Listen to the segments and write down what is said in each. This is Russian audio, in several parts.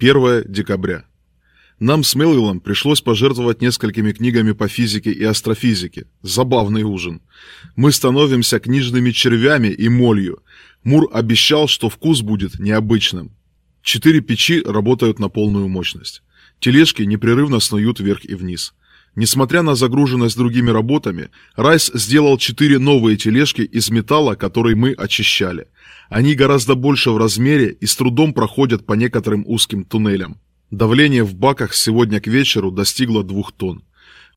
1 декабря. Нам с Мелвиллом пришлось пожертвовать несколькими книгами по физике и астрофизике. Забавный ужин. Мы становимся книжными червями и молью. Мур обещал, что вкус будет необычным. Четыре печи работают на полную мощность. Тележки непрерывно снуют вверх и вниз. Несмотря на загруженность другими работами, Райс сделал четыре новые тележки из металла, который мы очищали. Они гораздо больше в размере и с трудом проходят по некоторым узким туннелям. Давление в баках сегодня к вечеру достигло двух тонн.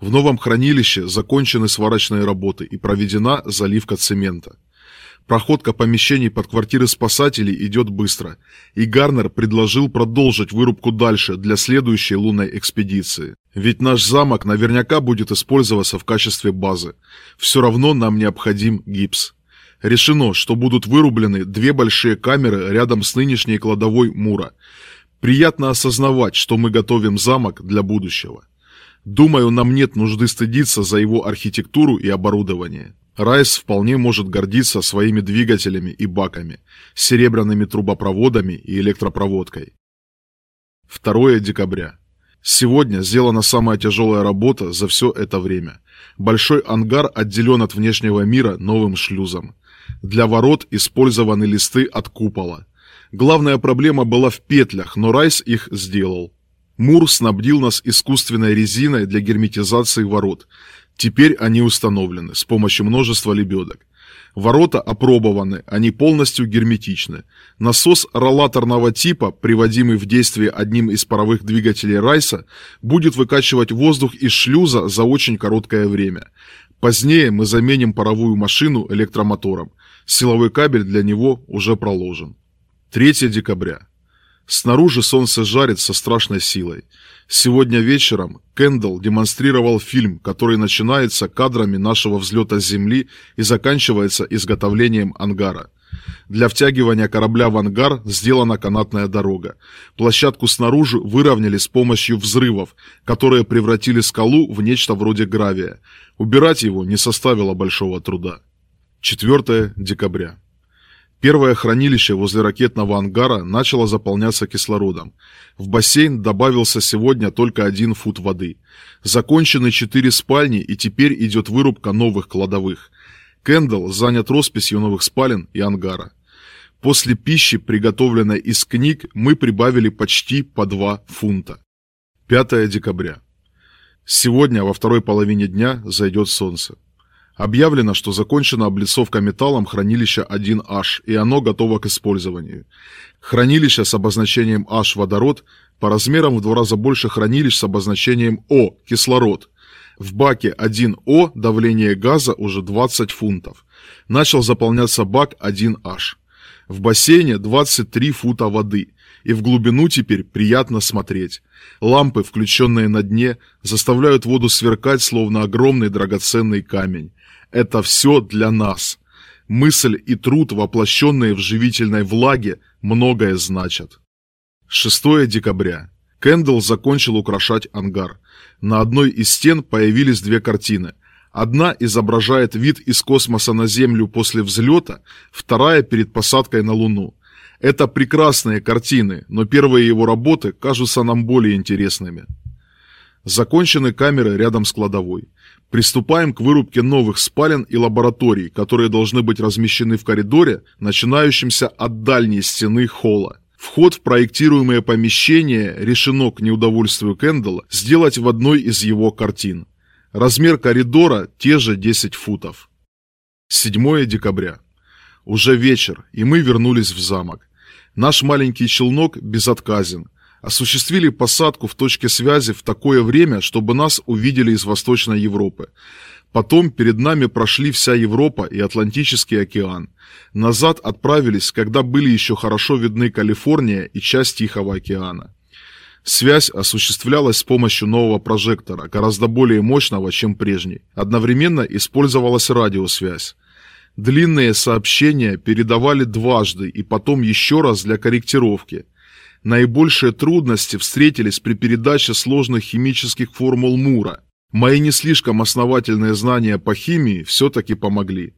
В новом хранилище закончены сварочные работы и проведена заливка цемента. Проходка помещений под квартиры спасателей идет быстро, и Гарнер предложил продолжить вырубку дальше для следующей лунной экспедиции. Ведь наш замок наверняка будет использоваться в качестве базы. Все равно нам необходим гипс. Решено, что будут вырублены две большие камеры рядом с нынешней кладовой Мура – Приятно осознавать, что мы готовим замок для будущего. Думаю, нам нет нужды стыдиться за его архитектуру и оборудование. Райс вполне может гордиться своими двигателями и баками, серебряными трубопроводами и электропроводкой. 2 декабря. Сегодня сделана самая тяжелая работа за все это время. Большой ангар отделен от внешнего мира новым шлюзом. Для ворот использованы листы от купола. Главная проблема была в петлях, но Райс их сделал. Мур снабдил нас искусственной резиной для герметизации ворот. Теперь они установлены с помощью множества лебедок. Ворота опробованы, они полностью герметичны. Насос ролаторного типа, приводимый в действие одним из паровых двигателей Райса, будет выкачивать воздух из шлюза за очень короткое время. Позднее мы заменим паровую машину электромотором. Силовой кабель для него уже проложен. 3 декабря. Снаружи солнце жарит со страшной силой. Сегодня вечером Кендалл демонстрировал фильм, который начинается кадрами нашего взлета с Земли и заканчивается изготовлением ангара. Для втягивания корабля в ангар сделана канатная дорога. Площадку снаружи выровняли с помощью взрывов, которые превратили скалу в нечто вроде гравия. Убирать его не составило большого труда. 4 декабря. Первое хранилище возле ракетного ангара начало заполняться кислородом. В бассейн добавился сегодня только один фут воды. Закончены четыре спальни и теперь идет вырубка новых кладовых. Кендалл занят росписью новых спален и ангара. После пищи, приготовленной из книг, мы прибавили почти по 2 фунта. 5 декабря. Сегодня во второй половине дня зайдет солнце. Объявлено, что закончена облицовка металлом хранилища 1H, и оно готово к использованию. Хранилище с обозначением H водород по размерам в два раза больше хранилищ с обозначением О кислород. В баке 1О давление газа уже 20 фунтов. Начал заполняться бак 1H. В бассейне 23 фута воды, и в глубину теперь приятно смотреть. Лампы, включенные на дне, заставляют воду сверкать, словно огромный драгоценный камень. Это все для нас. Мысль и труд, воплощенные в живительной влаге, многое значат. 6 декабря. Кендалл закончил украшать ангар. На одной из стен появились две картины. Одна изображает вид из космоса на Землю после взлета, вторая перед посадкой на Луну. Это прекрасные картины, но первые его работы кажутся нам более интересными. Закончены камеры рядом с кладовой. Приступаем к вырубке новых спален и лабораторий, которые должны быть размещены в коридоре, начинающемся от дальней стены холла. Вход в проектируемое помещение решено к неудовольствию Кэндалла сделать в одной из его картин. Размер коридора те же 10 футов. 7 декабря. Уже вечер, и мы вернулись в замок. Наш маленький челнок безотказен осуществили посадку в точке связи в такое время, чтобы нас увидели из Восточной Европы. Потом перед нами прошли вся Европа и Атлантический океан. Назад отправились, когда были еще хорошо видны Калифорния и часть Тихого океана. Связь осуществлялась с помощью нового прожектора, гораздо более мощного, чем прежний. Одновременно использовалась радиосвязь. Длинные сообщения передавали дважды и потом еще раз для корректировки. Наибольшие трудности встретились при передаче сложных химических формул Мура. Мои не слишком основательные знания по химии все-таки помогли.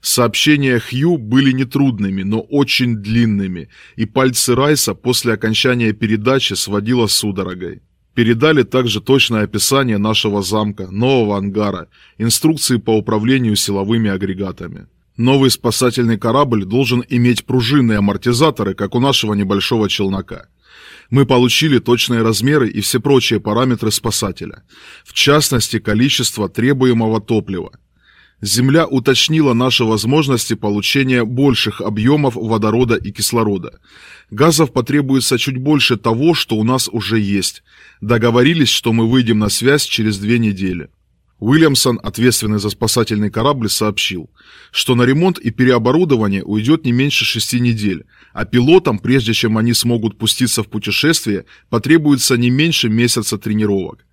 Сообщения Хью были нетрудными, но очень длинными, и пальцы Райса после окончания передачи сводило судорогой. Передали также точное описание нашего замка, нового ангара, инструкции по управлению силовыми агрегатами. Новый спасательный корабль должен иметь пружинные амортизаторы, как у нашего небольшого челнока. Мы получили точные размеры и все прочие параметры спасателя, в частности, количество требуемого топлива. Земля уточнила наши возможности получения больших объемов водорода и кислорода. Газов потребуется чуть больше того, что у нас уже есть. Договорились, что мы выйдем на связь через две недели. Уильямсон, ответственный за спасательный корабль, сообщил, что на ремонт и переоборудование уйдет не меньше шести недель, а пилотам, прежде чем они смогут пуститься в путешествие, потребуется не меньше месяца тренировок.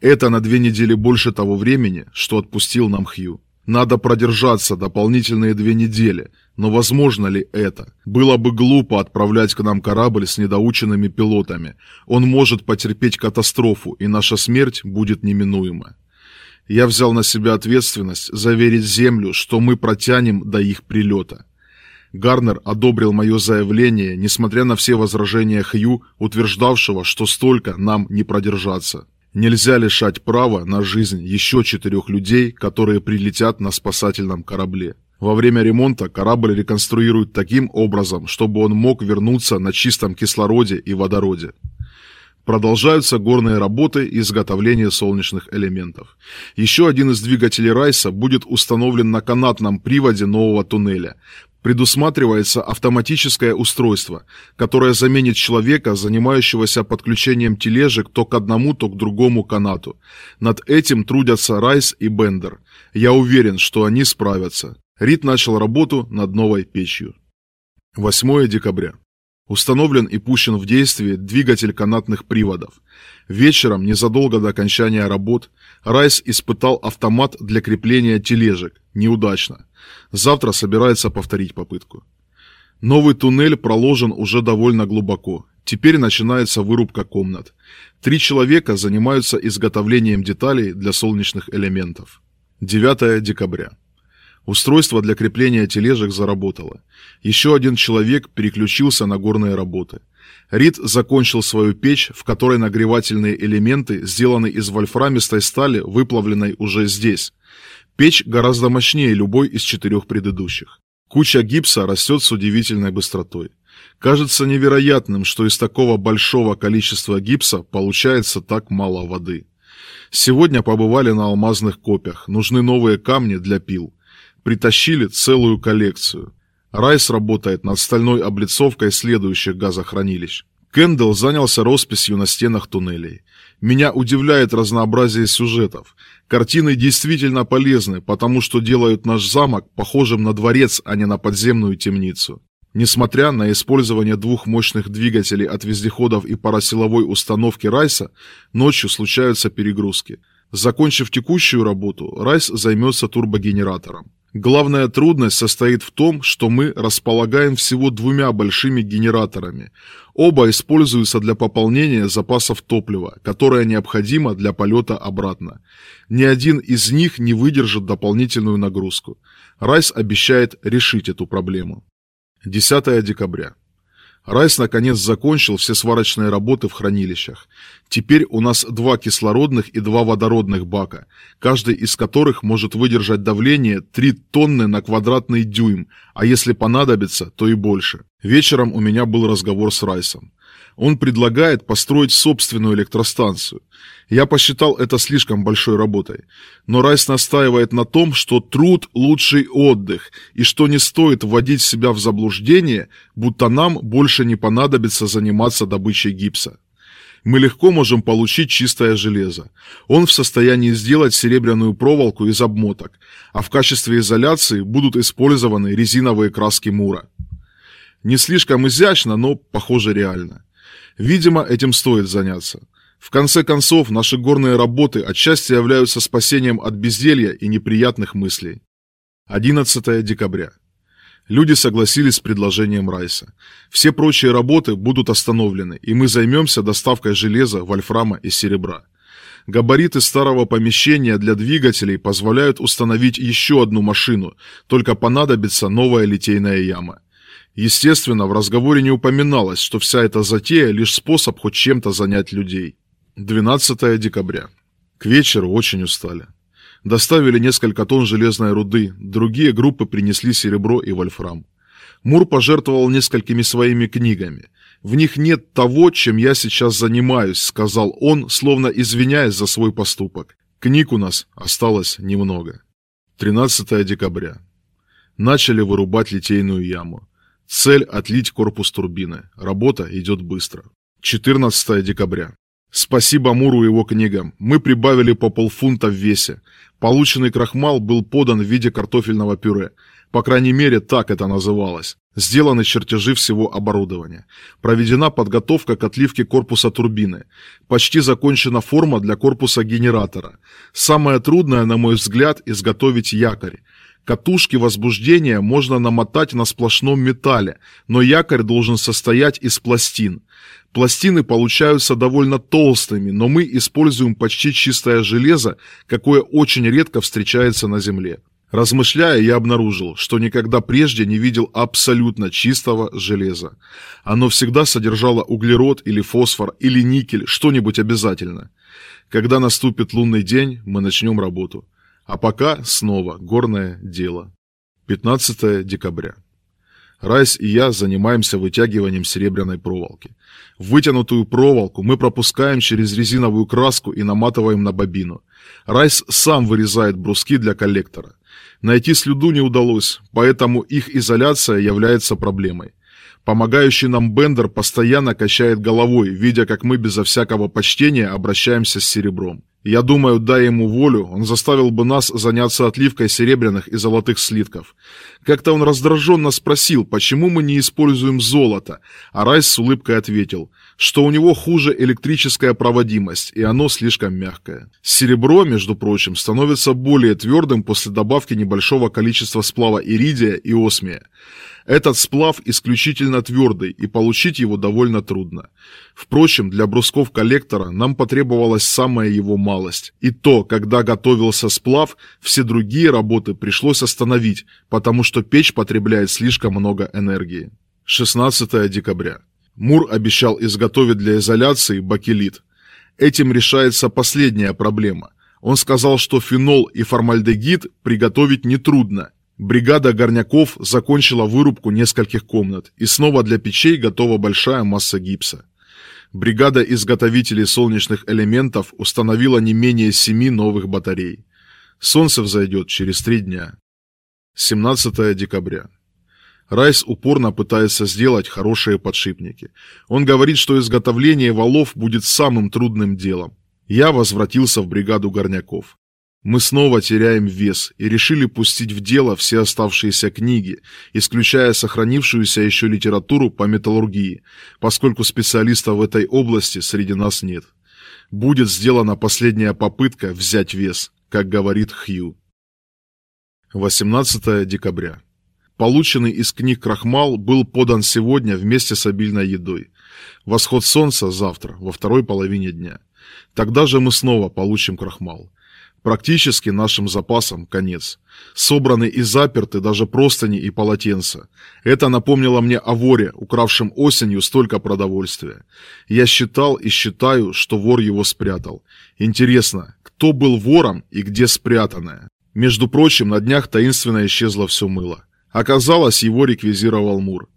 Это на две недели больше того времени, что отпустил нам Хью. Надо продержаться дополнительные две недели, но возможно ли это? Было бы глупо отправлять к нам корабль с недоученными пилотами. Он может потерпеть катастрофу, и наша смерть будет неминуема. Я взял на себя ответственность заверить Землю, что мы протянем до их прилета. Гарнер одобрил мое заявление, несмотря на все возражения Хью, утверждавшего, что столько нам не продержаться. Нельзя лишать права на жизнь еще четырех людей, которые прилетят на спасательном корабле. Во время ремонта корабль реконструируют таким образом, чтобы он мог вернуться на чистом кислороде и водороде. Продолжаются горные работы и изготовление солнечных элементов. Еще один из двигателей Райса будет установлен на канатном приводе нового туннеля предусматривается автоматическое устройство, которое заменит человека, занимающегося подключением тележек то к одному, то к другому канату. Над этим трудятся Райс и Бендер. Я уверен, что они справятся. Рид начал работу над новой печью. 8 декабря. Установлен и пущен в действие двигатель канатных приводов. Вечером, незадолго до окончания работ, Райс испытал автомат для крепления тележек. Неудачно. Завтра собирается повторить попытку. Новый туннель проложен уже довольно глубоко. Теперь начинается вырубка комнат. Три человека занимаются изготовлением деталей для солнечных элементов. 9 декабря. Устройство для крепления тележек заработало. Еще один человек переключился на горные работы. Рид закончил свою печь, в которой нагревательные элементы сделаны из вольфрамистой стали, выплавленной уже здесь. Печь гораздо мощнее любой из четырех предыдущих. Куча гипса растет с удивительной быстротой. Кажется невероятным, что из такого большого количества гипса получается так мало воды. Сегодня побывали на алмазных копьях, нужны новые камни для пил. Притащили целую коллекцию. Райс работает над стальной облицовкой следующих газохранилищ. Кендалл занялся росписью на стенах туннелей. Меня удивляет разнообразие сюжетов. Картины действительно полезны, потому что делают наш замок похожим на дворец, а не на подземную темницу. Несмотря на использование двух мощных двигателей от вездеходов и парасиловой установки Райса, ночью случаются перегрузки. Закончив текущую работу, Райс займется турбогенератором. Главная трудность состоит в том, что мы располагаем всего двумя большими генераторами. Оба используются для пополнения запасов топлива, которое необходимо для полета обратно. Ни один из них не выдержит дополнительную нагрузку. Райс обещает решить эту проблему. 10 декабря. Райс наконец закончил все сварочные работы в хранилищах. Теперь у нас два кислородных и два водородных бака, каждый из которых может выдержать давление 3 тонны на квадратный дюйм, а если понадобится, то и больше. Вечером у меня был разговор с Райсом. Он предлагает построить собственную электростанцию. Я посчитал это слишком большой работой. Но Райс настаивает на том, что труд – лучший отдых, и что не стоит вводить себя в заблуждение, будто нам больше не понадобится заниматься добычей гипса. Мы легко можем получить чистое железо. Он в состоянии сделать серебряную проволоку из обмоток, а в качестве изоляции будут использованы резиновые краски Мура. Не слишком изящно, но, похоже, реально. Видимо, этим стоит заняться. В конце концов, наши горные работы отчасти являются спасением от безделья и неприятных мыслей. 11 декабря. Люди согласились с предложением Райса. Все прочие работы будут остановлены, и мы займемся доставкой железа, вольфрама и серебра. Габариты старого помещения для двигателей позволяют установить еще одну машину, только понадобится новая литейная яма. Естественно, в разговоре не упоминалось, что вся эта затея – лишь способ хоть чем-то занять людей. 12 декабря. К вечеру очень устали. Доставили несколько тонн железной руды, другие группы принесли серебро и вольфрам. Мур пожертвовал несколькими своими книгами. В них нет того, чем я сейчас занимаюсь, сказал он, словно извиняясь за свой поступок. Книг у нас осталось немного. 13 декабря. Начали вырубать литейную яму. Цель – отлить корпус турбины. Работа идет быстро. 14 декабря. Спасибо Муру и его книгам. Мы прибавили по полфунта в весе. Полученный крахмал был подан в виде картофельного пюре. По крайней мере, так это называлось. Сделаны чертежи всего оборудования. Проведена подготовка к отливке корпуса турбины. Почти закончена форма для корпуса генератора. Самое трудное, на мой взгляд, изготовить якорь. Катушки возбуждения можно намотать на сплошном металле, но якорь должен состоять из пластин. Пластины получаются довольно толстыми, но мы используем почти чистое железо, какое очень редко встречается на Земле. Размышляя, я обнаружил, что никогда прежде не видел абсолютно чистого железа. Оно всегда содержало углерод или фосфор или никель, что-нибудь обязательно. Когда наступит лунный день, мы начнем работу. А пока снова горное дело. 15 декабря. Райс и я занимаемся вытягиванием серебряной проволоки. Вытянутую проволоку мы пропускаем через резиновую краску и наматываем на бобину. Райс сам вырезает бруски для коллектора. Найти слюду не удалось, поэтому их изоляция является проблемой. Помогающий нам Бендер постоянно качает головой, видя, как мы безо всякого почтения обращаемся с серебром. Я думаю, дай ему волю, он заставил бы нас заняться отливкой серебряных и золотых слитков. Как-то он раздраженно спросил, почему мы не используем золото, а Райс с улыбкой ответил, что у него хуже электрическая проводимость, и оно слишком мягкое. Серебро, между прочим, становится более твердым после добавки небольшого количества сплава иридия и осмия. Этот сплав исключительно твердый, и получить его довольно трудно. Впрочем, для брусков коллектора нам потребовалась самая его малость. И то, когда готовился сплав, все другие работы пришлось остановить, потому что печь потребляет слишком много энергии. 16 декабря. Мур обещал изготовить для изоляции бакелит. Этим решается последняя проблема. Он сказал, что фенол и формальдегид приготовить нетрудно, Бригада горняков закончила вырубку нескольких комнат, и снова для печей готова большая масса гипса. Бригада изготовителей солнечных элементов установила не менее семи новых батарей. Солнце взойдет через три дня. 17 декабря. Райс упорно пытается сделать хорошие подшипники. Он говорит, что изготовление валов будет самым трудным делом. Я возвратился в бригаду горняков. Мы снова теряем вес и решили пустить в дело все оставшиеся книги, исключая сохранившуюся еще литературу по металлургии, поскольку специалистов в этой области среди нас нет. Будет сделана последняя попытка взять вес, как говорит Хью. 18 декабря. Полученный из книг крахмал был подан сегодня вместе с обильной едой. Восход солнца завтра, во второй половине дня. Тогда же мы снова получим крахмал. Практически нашим запасам конец. Собраны и заперты даже простыни и полотенца. Это напомнило мне о воре, укравшем осенью столько продовольствия. Я считал и считаю, что вор его спрятал. Интересно, кто был вором и где спрятанное? Между прочим, на днях таинственно исчезло все мыло. Оказалось, его реквизировал Мур.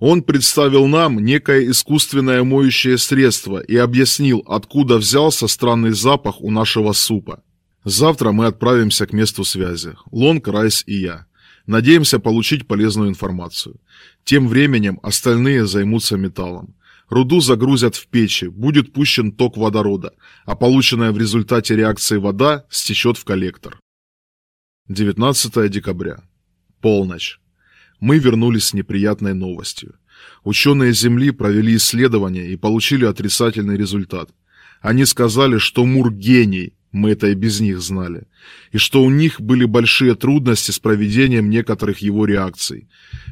Он представил нам некое искусственное моющее средство и объяснил, откуда взялся странный запах у нашего супа. Завтра мы отправимся к месту связи. Лонг, Райс и я. Надеемся получить полезную информацию. Тем временем остальные займутся металлом. Руду загрузят в печи, будет пущен ток водорода, а полученная в результате реакции вода стечет в коллектор. 19 декабря. Полночь. Мы вернулись с неприятной новостью. Ученые Земли провели исследование и получили отрицательный результат. Они сказали, что Мур гений, мы это и без них знали, и что у них были большие трудности с проведением некоторых его реакций.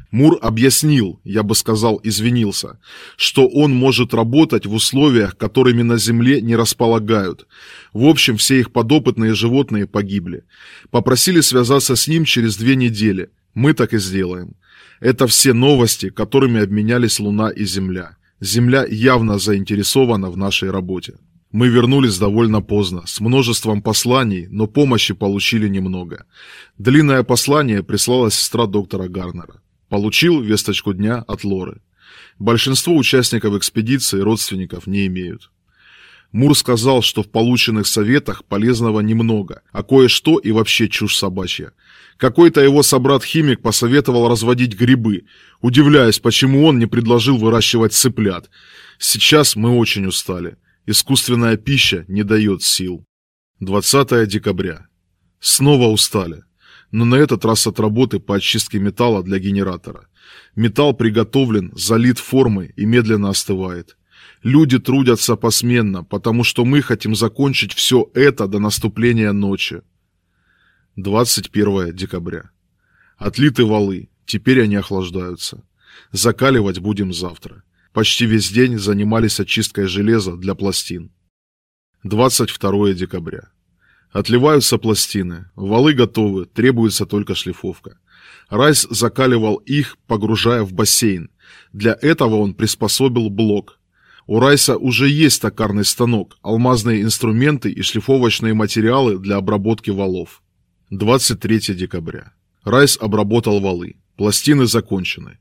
Мур объяснил, я бы сказал, извинился, что он может работать в условиях, которыми на Земле не располагают. В общем, все их подопытные животные погибли. Попросили связаться с ним через две недели. Мы так и сделаем. Это все новости, которыми обменялись Луна и Земля. Земля явно заинтересована в нашей работе. Мы вернулись довольно поздно, с множеством посланий, но помощи получили немного. Длинное послание прислала сестра доктора Гарнера. Получил весточку дня от Лоры. Большинство участников экспедиции родственников не имеют. Мур сказал, что в полученных советах полезного немного, а кое-что и вообще чушь собачья. Какой-то его собрат-химик посоветовал разводить грибы, удивляясь, почему он не предложил выращивать цыплят. Сейчас мы очень устали. Искусственная пища не дает сил. 20 декабря. Снова устали. Но на этот раз от работы по очистке металла для генератора. Металл приготовлен, залит формой и медленно остывает. Люди трудятся посменно, потому что мы хотим закончить все это до наступления ночи. 21 декабря. Отлиты валы, теперь они охлаждаются. Закаливать будем завтра. Почти весь день занимались очисткой железа для пластин. 22 декабря. Отливаются пластины, валы готовы, требуется только шлифовка. Райс закаливал их, погружая в бассейн. Для этого он приспособил блок. У Райса уже есть токарный станок, алмазные инструменты и шлифовочные материалы для обработки валов. 23 декабря. Райс обработал валы. Пластины закончены.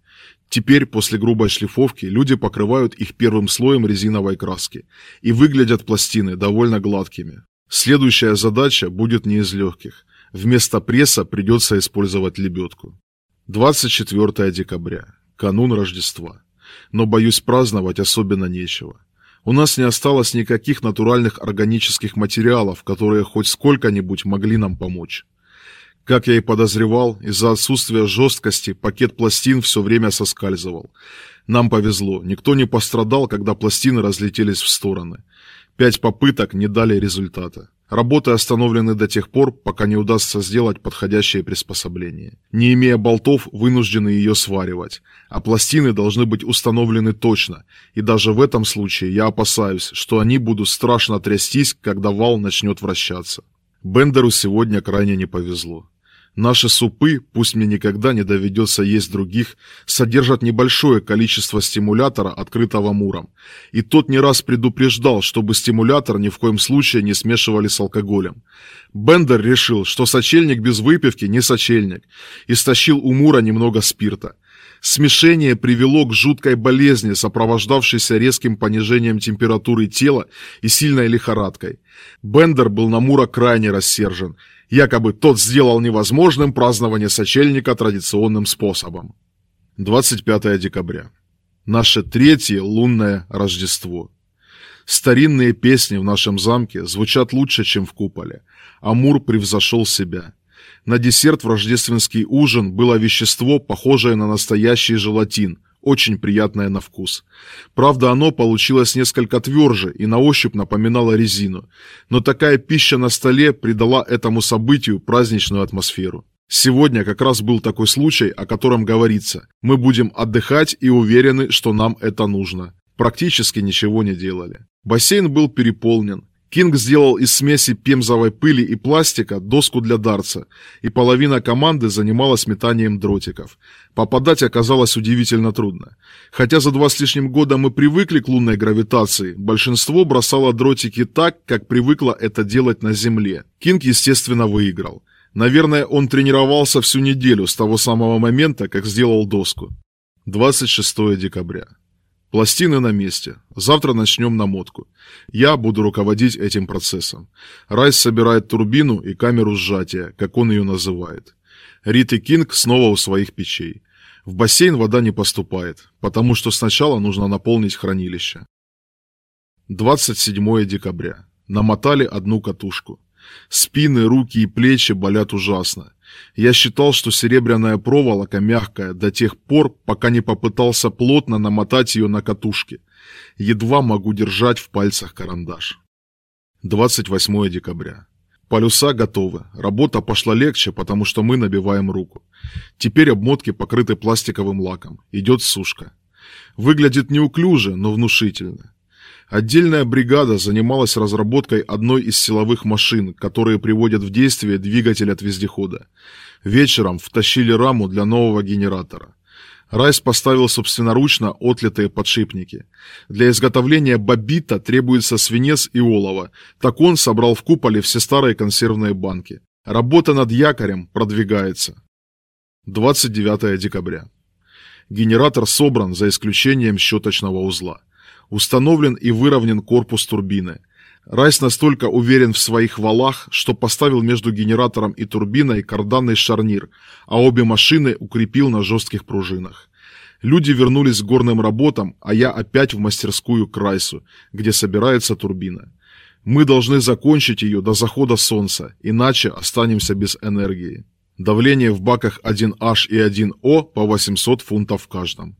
Теперь, после грубой шлифовки, люди покрывают их первым слоем резиновой краски, и выглядят пластины довольно гладкими. Следующая задача будет не из легких. Вместо пресса придется использовать лебедку. 24 декабря. Канун Рождества. Но, боюсь, праздновать особенно нечего. У нас не осталось никаких натуральных органических материалов, которые хоть сколько-нибудь могли нам помочь. Как я и подозревал, из-за отсутствия жесткости пакет пластин все время соскальзывал. Нам повезло, никто не пострадал, когда пластины разлетелись в стороны. Пять попыток не дали результата. Работы остановлены до тех пор, пока не удастся сделать подходящее приспособление. Не имея болтов, вынуждены ее сваривать, а пластины должны быть установлены точно, и даже в этом случае я опасаюсь, что они будут страшно трястись, когда вал начнет вращаться. Бендеру сегодня крайне не повезло. Наши супы, пусть мне никогда не доведется есть других, содержат небольшое количество стимулятора, открытого муром. И тот не раз предупреждал, чтобы стимулятор ни в коем случае не смешивали с алкоголем. Бендер решил, что сочельник без выпивки не сочельник, и стащил у мура немного спирта. Смешение привело к жуткой болезни, сопровождавшейся резким понижением температуры тела и сильной лихорадкой. Бендер был на Мура крайне рассержен – Якобы тот сделал невозможным празднование сочельника традиционным способом. 25 декабря. Наше третье лунное Рождество. Старинные песни в нашем замке звучат лучше, чем в куполе. Амур превзошел себя. На десерт в рождественский ужин было вещество, похожее на настоящий желатин – очень приятное на вкус. Правда, оно получилось несколько тверже и на ощупь напоминало резину, но такая пища на столе придала этому событию праздничную атмосферу. Сегодня как раз был такой случай, о котором говорится. Мы будем отдыхать и уверены, что нам это нужно. Практически ничего не делали. Бассейн был переполнен. Кинг сделал из смеси пемзовой пыли и пластика доску для дарца, и половина команды занималась метанием дротиков. Попадать оказалось удивительно трудно. Хотя за два с лишним года мы привыкли к лунной гравитации, большинство бросало дротики так, как привыкло это делать на Земле. Кинг, естественно, выиграл. Наверное, он тренировался всю неделю с того самого момента, как сделал доску. 26 декабря. Пластины на месте. Завтра начнем намотку. Я буду руководить этим процессом. Райс собирает турбину и камеру сжатия, как он ее называет. Рит и Кинг снова у своих печей. В бассейн вода не поступает, потому что сначала нужно наполнить хранилище. 27 декабря. Намотали одну катушку. Спины, руки и плечи болят ужасно. Я считал, что серебряная проволока мягкая до тех пор, пока не попытался плотно намотать ее на катушке. Едва могу держать в пальцах карандаш. 28 декабря. Полюса готовы. Работа пошла легче, потому что мы набиваем руку. Теперь обмотки покрыты пластиковым лаком. Идет сушка. Выглядит неуклюже, но внушительно. Отдельная бригада занималась разработкой одной из силовых машин, которые приводят в действие двигатель от вездехода. Вечером втащили раму для нового генератора. Райс поставил собственноручно отлитые подшипники. Для изготовления бобита требуется свинец и олово. Так он собрал в куполе все старые консервные банки. Работа над якорем продвигается. 29 декабря. Генератор собран за исключением щеточного узла. Установлен и выровнен корпус турбины. Райс настолько уверен в своих валах, что поставил между генератором и турбиной карданный шарнир, а обе машины укрепил на жестких пружинах. Люди вернулись к горным работам, а я опять в мастерскую к Райсу, где собирается турбина. Мы должны закончить ее до захода солнца, иначе останемся без энергии. Давление в баках 1H и 1O по 800 фунтов в каждом.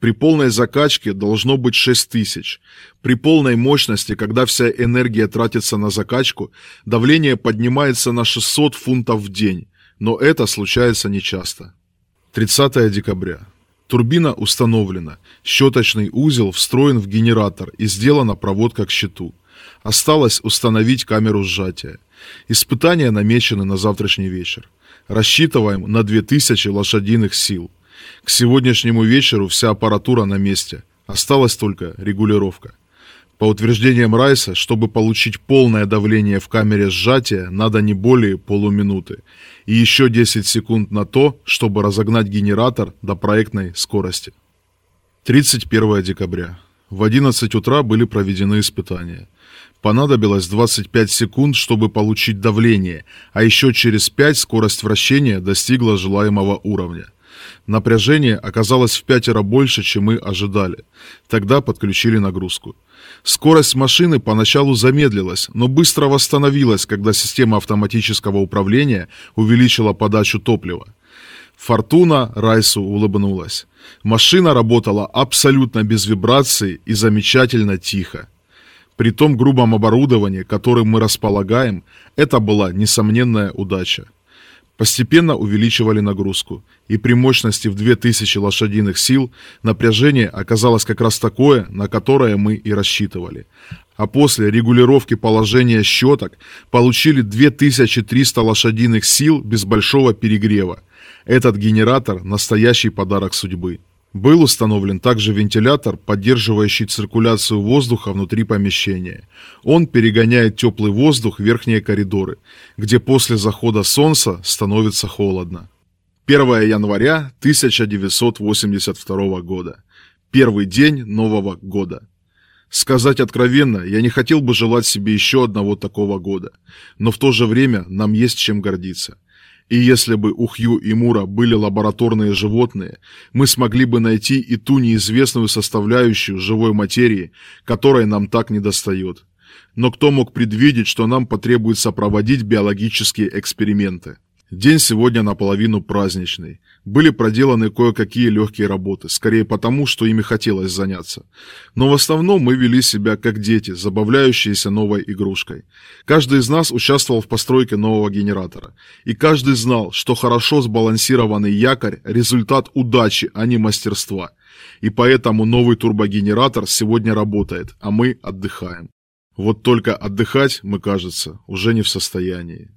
При полной закачке должно быть 6000. При полной мощности, когда вся энергия тратится на закачку, давление поднимается на 600 фунтов в день, но это случается нечасто. 30 декабря. Турбина установлена, щеточный узел встроен в генератор и сделана проводка к щиту. Осталось установить камеру сжатия. Испытания намечены на завтрашний вечер. Рассчитываем на 2000 лошадиных сил. К сегодняшнему вечеру вся аппаратура на месте. Осталась только регулировка. По утверждениям Райса, чтобы получить полное давление в камере сжатия, надо не более полуминуты. И еще 10 секунд на то, чтобы разогнать генератор до проектной скорости. 31 декабря. В 11 утра были проведены испытания. Понадобилось 25 секунд, чтобы получить давление, а еще через 5 скорость вращения достигла желаемого уровня. Напряжение оказалось в пятеро больше, чем мы ожидали. Тогда подключили нагрузку. Скорость машины поначалу замедлилась, но быстро восстановилась, когда система автоматического управления увеличила подачу топлива. Фортуна Райсу улыбнулась. Машина работала абсолютно без вибраций и замечательно тихо. При том грубом оборудовании, которым мы располагаем, это была несомненная удача. Постепенно увеличивали нагрузку, и при мощности в 2000 лошадиных сил напряжение оказалось как раз такое, на которое мы и рассчитывали. А после регулировки положения щеток получили 2300 лошадиных сил без большого перегрева. Этот генератор – настоящий подарок судьбы. Был установлен также вентилятор, поддерживающий циркуляцию воздуха внутри помещения. Он перегоняет теплый воздух в верхние коридоры, где после захода солнца становится холодно. 1 января 1982 года. Первый день Нового года. Сказать откровенно, я не хотел бы желать себе еще одного такого года, но в то же время нам есть чем гордиться. И если бы у Хью и Мура были лабораторные животные, мы смогли бы найти и ту неизвестную составляющую живой материи, которой нам так недостает. Но кто мог предвидеть, что нам потребуется проводить биологические эксперименты? День сегодня наполовину праздничный. Были проделаны кое-какие легкие работы, скорее потому, что ими хотелось заняться. Но в основном мы вели себя как дети, забавляющиеся новой игрушкой. Каждый из нас участвовал в постройке нового генератора. И каждый знал, что хорошо сбалансированный якорь – результат удачи, а не мастерства. И поэтому новый турбогенератор сегодня работает, а мы отдыхаем. Вот только отдыхать мы, кажется, уже не в состоянии.